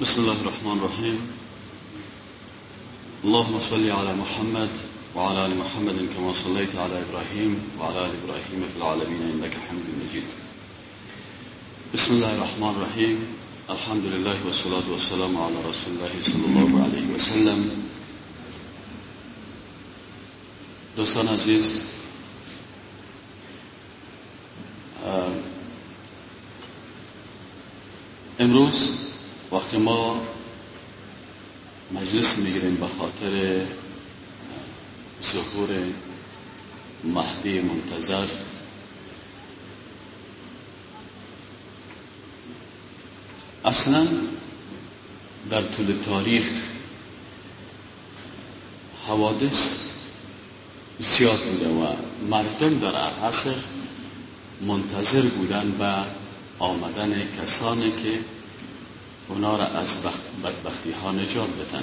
بسم الله الرحمن الرحيم. اللهم صل على محمد وعلى آل محمد كما صليت على إبراهيم وعلى آل إبراهيم في العالمين إنك حميد مجيد. بسم الله الرحمن الرحيم. الحمد لله والصلاة والسلام على رسول الله صلى الله عليه وسلم. دوستان عزیز امروز وقتی ما مجلس می‌گیریم به خاطر ظهور مهدی منتظر اصلا در طول تاریخ حوادث زیاد بوده و مردم در عصر منتظر بودن به آمدن کسانی که اونا را از بدبختی ها نجات بدن